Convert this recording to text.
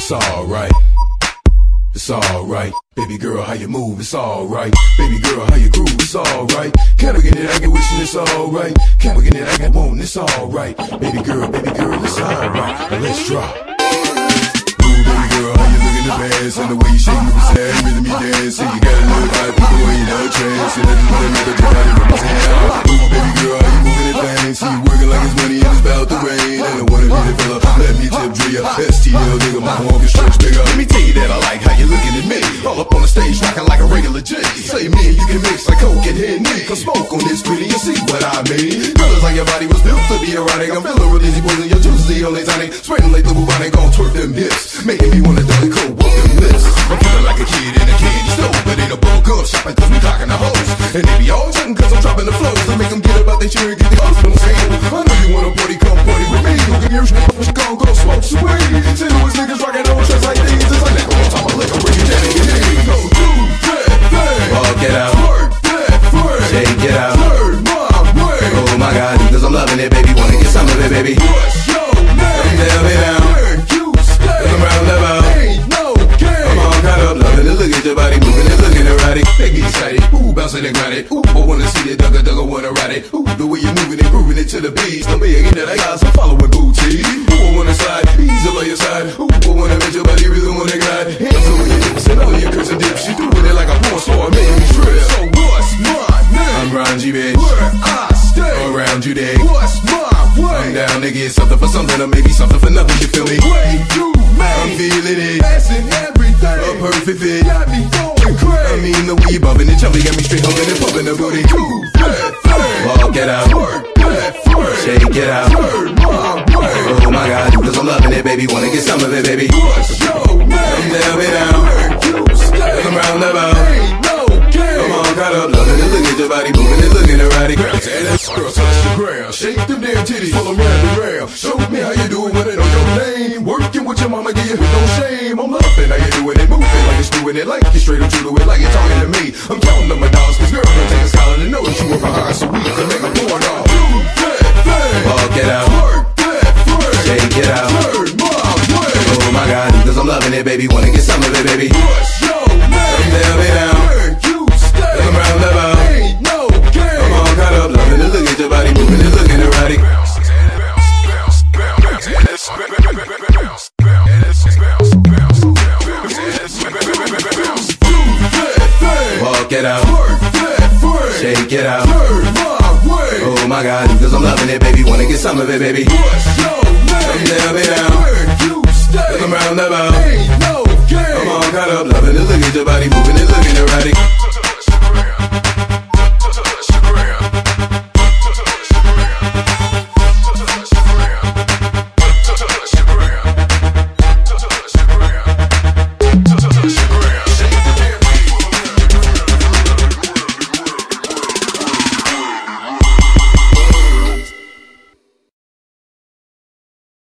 It's alright. It's alright. Baby girl, how you move? It's alright. Baby girl, how you groove? It's alright. Can I get it? I get wishing it's alright. Can we get it? I get wanting it's alright. Baby girl, baby girl, it's alright. Let's drop. Ooh, baby girl, how you looking the pants and the way you shake your sad, rhythm you dance. See, you got a little vibe, the way you know chance. And then put another drink out of your hand. Ooh, baby girl, how you moving that thing? See, you working like it's money and it's about to rain. And I wanna be the fella, My home can stretch. Let me tell you that I like how you looking at me. All up on the stage, rocking like a regular G. Say me and you can mix like coke and Henny. Cause smoke on this pretty, you see what I mean. It's like your body was built to be erotic. I'm feeling real dizzy, poison your juices, the only tonic. Spreading like the bubonic, gon' twerk them hips. Making me wanna cold, walk them lips. I'm feeling like a kid in a candy I'm loving it, baby. Wanna get some of it, baby. What's your name? Tell me now. Where you stay? Come around the boat. Ain't no game. I'm all caught up, loving it. Look at your body moving it, looking erotic. Make me excited, ooh, bouncing and grinding, ooh, I wanna see it, dugga dugga, wanna ride it, ooh, the way you're moving and grooving it to the beat. Don't be again that I got some following booty. Ooh, I wanna slide, ease up on your side, ooh, I wanna make your something for something, or maybe something for nothing. You feel me? Way you I'm made. feeling it. Passing everything. A perfect fit. Got me going I mean, the you bumping and jumping got me straight humping and pumping the booty. Thing. Walk it out. Twerk that thing. Shake it out. Turn my. Oh my god, cause I'm loving it, baby. Wanna get some of it, baby. What's your name? Tell me now. Erotic. Girl, touch the ground, shake them damn titties, follow me on the ground. Show me how you do it when it on your name. Working with your mama, get with no shame. I'm loving how you doing it, moving like it's doing it, like you straight up to it, like you're talking to me. I'm counting up my dollars, cause girl, don't take a scholar to know that you were behind, so we can make a porn off. Do that thing. Walk it out. Work that thing. Shake it out. Turn my way. Oh my god, cause I'm loving it, baby. Wanna get some of it, baby. What's your Walk it out. Shake it out. Oh my god, cause I'm loving it, baby. Wanna get some of it, baby. Tell me now. Come around the boat. I'm all caught up, loving it. Look at your body moving it, looking erotic.